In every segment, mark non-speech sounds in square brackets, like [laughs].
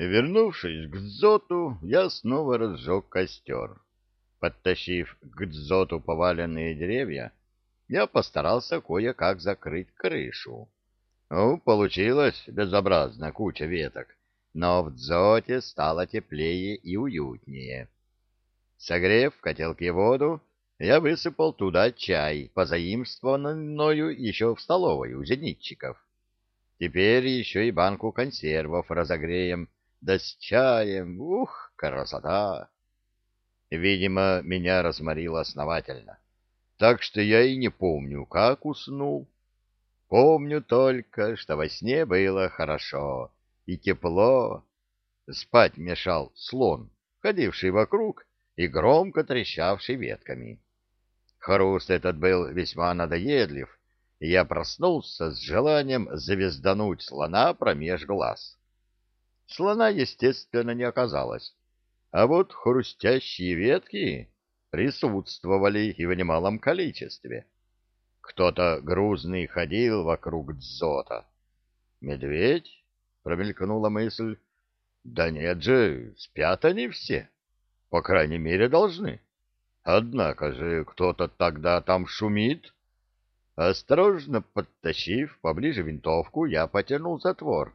Вернувшись к дзоту, я снова разжег костер. Подтащив к дзоту поваленные деревья, я постарался кое-как закрыть крышу. Ну, получилось безобразно куча веток, но в дзоте стало теплее и уютнее. Согрев в котелке воду, я высыпал туда чай, позаимствованный мною еще в столовой у зенитчиков. Теперь еще и банку консервов разогреем, да с чаем, ух, красота! Видимо, меня разморило основательно, так что я и не помню, как уснул. Помню только, что во сне было хорошо и тепло. Спать мешал слон, ходивший вокруг и громко трещавший ветками. Хруст этот был весьма надоедлив, и я проснулся с желанием завездануть слона промеж глаз. Слона, естественно, не оказалось, а вот хрустящие ветки присутствовали и в немалом количестве. Кто-то грузный ходил вокруг дзота. «Медведь?» — промелькнула мысль. «Да нет же, спят они все. По крайней мере, должны. Однако же кто-то тогда там шумит». Осторожно подтащив поближе винтовку, я потянул затвор.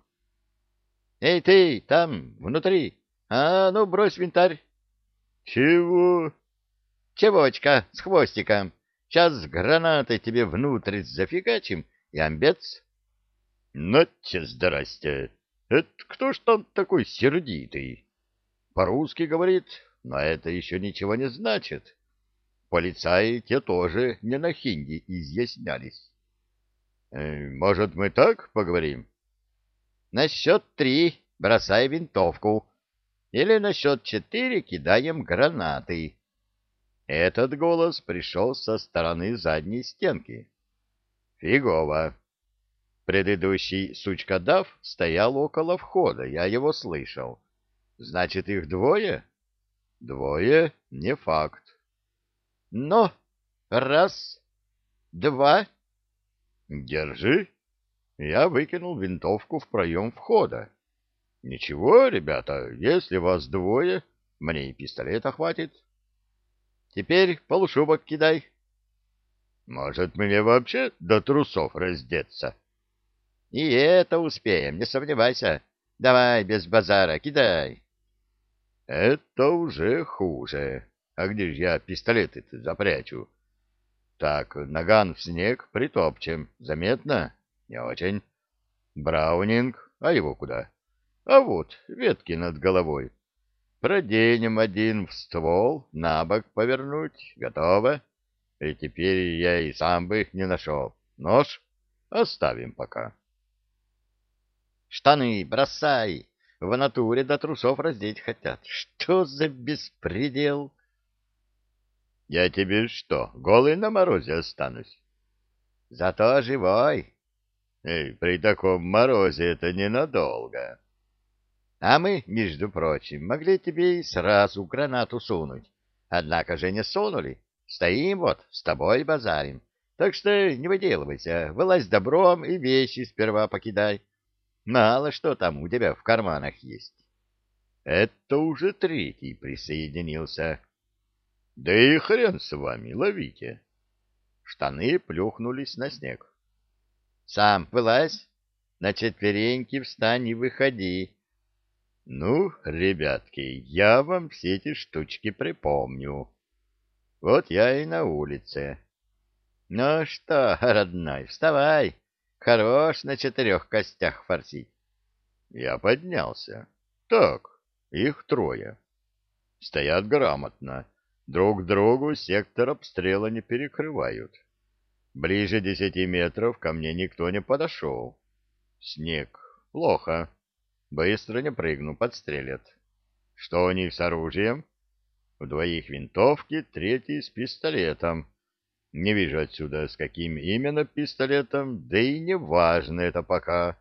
«Эй ты, там, внутри! А ну, брось винтарь!» «Чего?» «Чевочка с хвостиком. Сейчас с гранатой тебе внутрь зафигачим, и амбец». «Нате здрасте! Это кто ж там такой сердитый?» «По-русски говорит, но это еще ничего не значит». Полицаи те тоже не на хинди изъяснялись. «Э, «Может, мы так поговорим?» «На счет три бросай винтовку, или на счет четыре кидаем гранаты». Этот голос пришел со стороны задней стенки. «Фигово!» Предыдущий сучкодав стоял около входа, я его слышал. «Значит, их двое?» «Двое? Не факт. Ну, раз, два. Держи. Я выкинул винтовку в проем входа. Ничего, ребята, если вас двое, мне и пистолета хватит. Теперь полушубок кидай. Может, мне вообще до трусов раздеться? И это успеем, не сомневайся. Давай, без базара, кидай. Это уже хуже. А где же я пистолеты-то запрячу? Так, наган в снег притопчем. Заметно? Не очень. Браунинг, а его куда? А вот, ветки над головой. Проденем один в ствол, на бок повернуть. Готово. И теперь я и сам бы их не нашел. Нож оставим пока. Штаны бросай. В натуре до трусов раздеть хотят. Что за беспредел? Я тебе что, голый на морозе останусь? Зато живой. Эй, при таком морозе это ненадолго. А мы, между прочим, могли тебе и сразу гранату сунуть. Однако же не сунули. Стоим вот, с тобой базарим. Так что не выделывайся, вылазь добром и вещи сперва покидай. Мало что там у тебя в карманах есть. Это уже третий присоединился. Да и хрен с вами, ловите. Штаны плюхнулись на снег. Сам вылазь, на четвереньки встань и выходи. Ну, ребятки, я вам все эти штучки припомню. Вот я и на улице. Ну что, родной, вставай. Хорош на четырех костях форсить. Я поднялся. Так, их трое. Стоят грамотно Друг другу сектор обстрела не перекрывают. Ближе десяти метров ко мне никто не подошел. Снег. Плохо. Быстро не прыгну, подстрелят. Что у них с оружием? У двоих винтовки, третий с пистолетом. Не вижу отсюда, с каким именно пистолетом, да и не важно это пока.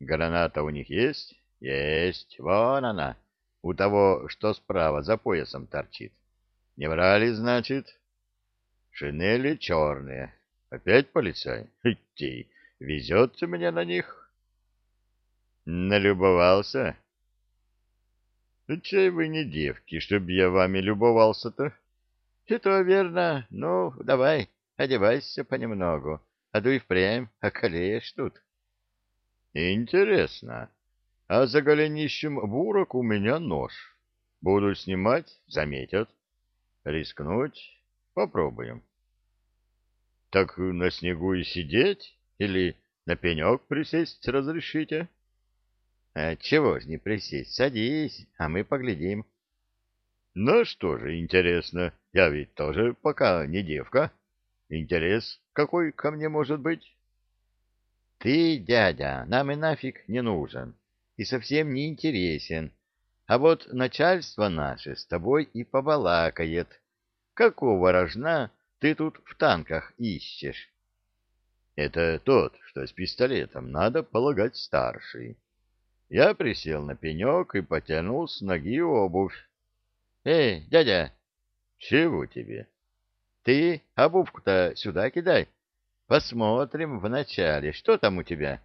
Граната у них есть? Есть. Вон она. У того, что справа за поясом торчит. Не брали, значит? Шинели черные. Опять полицай? [laughs] Идти. Везет мне на них. Налюбовался? Чай вы не девки, чтоб я вами любовался-то? Это верно. Ну, давай, одевайся понемногу, а и впрямь околеешь тут. Интересно. А за голенищем бурок у меня нож. Буду снимать, заметят. Рискнуть? Попробуем. Так на снегу и сидеть? Или на пенек присесть разрешите? — а чего ж не присесть? Садись, а мы поглядим. Ну что же, интересно, я ведь тоже пока не девка. Интерес какой ко мне может быть? Ты, дядя, нам и нафиг не нужен, и совсем не интересен. А вот начальство наше с тобой и побалакает. Какого рожна ты тут в танках ищешь? Это тот, что с пистолетом, надо полагать, старший. Я присел на пенек и потянул с ноги обувь. — Эй, дядя! — Чего тебе? — Ты обувку-то сюда кидай. Посмотрим вначале, что там у тебя.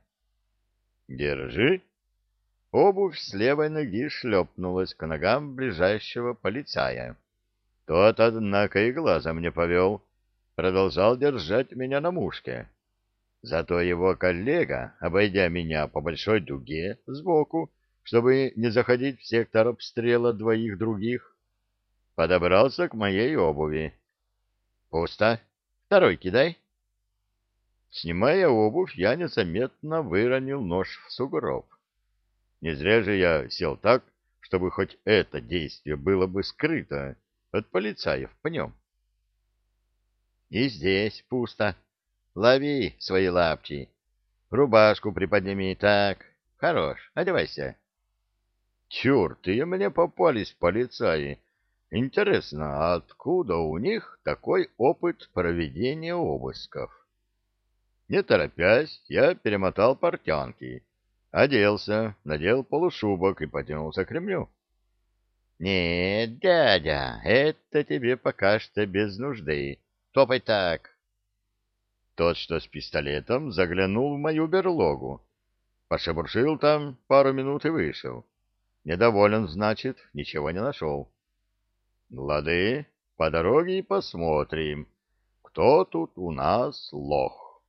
— Держи. Обувь с левой ноги шлепнулась к ногам ближайшего полицая. Тот, однако, и глазом не повел, продолжал держать меня на мушке. Зато его коллега, обойдя меня по большой дуге сбоку, чтобы не заходить в сектор обстрела двоих других, подобрался к моей обуви. «Пусто. Второй кидай». Снимая обувь, я незаметно выронил нож в сугроб. Не зря же я сел так, чтобы хоть это действие было бы скрыто от полицаев по нем. И здесь пусто. Лови свои лапти. Рубашку приподними. Так, хорош, одевайся. Черт, и мне попались полицаи. Интересно, откуда у них такой опыт проведения обысков? Не торопясь, я перемотал портянки, оделся, надел полушубок и потянулся к ремню. — Нет, дядя, это тебе пока что без нужды. Топай так. Тот, что с пистолетом, заглянул в мою берлогу. Пошебуршил там пару минут и вышел. Недоволен, значит, ничего не нашел. Лады, по дороге и посмотрим, кто тут у нас лох.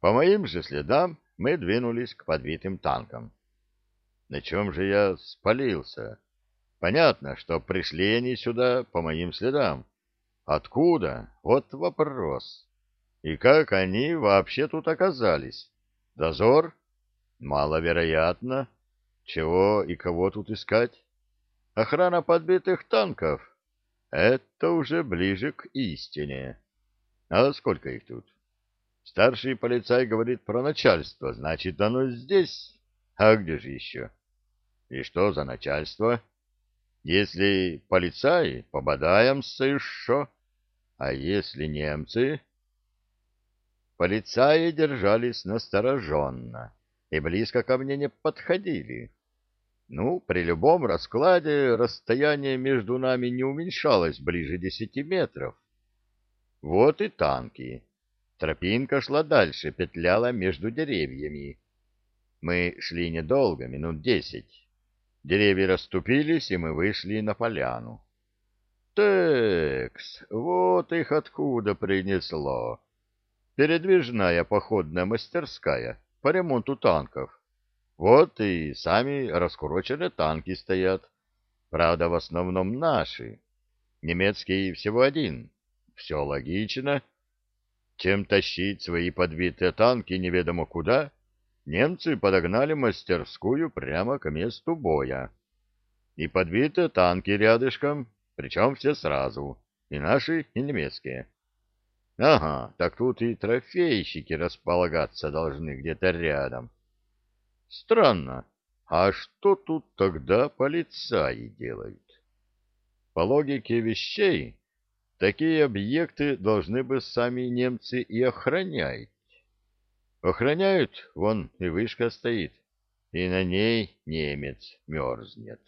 По моим же следам мы двинулись к подбитым танкам. На чем же я спалился? Понятно, что пришли они сюда по моим следам. Откуда? Вот вопрос. И как они вообще тут оказались? Дозор? Маловероятно. Чего и кого тут искать? Охрана подбитых танков? Это уже ближе к истине. А сколько их тут? Старший полицай говорит про начальство, значит, оно здесь. А где же еще? И что за начальство? Если полицаи, пободаемся еще. А если немцы, Полицаи держались настороженно и близко ко мне не подходили. Ну, при любом раскладе расстояние между нами не уменьшалось ближе десяти метров. Вот и танки. Тропинка шла дальше, петляла между деревьями. Мы шли недолго, минут десять. Деревья расступились, и мы вышли на поляну. Текс, вот их откуда принесло передвижная походная мастерская по ремонту танков. Вот и сами раскуроченные танки стоят. Правда, в основном наши. Немецкий всего один. Все логично. Чем тащить свои подбитые танки неведомо куда, немцы подогнали мастерскую прямо к месту боя. И подбитые танки рядышком, причем все сразу, и наши, и немецкие. Ага, так тут и трофейщики располагаться должны где-то рядом. Странно, а что тут тогда полицаи делают? По логике вещей, такие объекты должны бы сами немцы и охранять. Охраняют, вон и вышка стоит, и на ней немец мерзнет.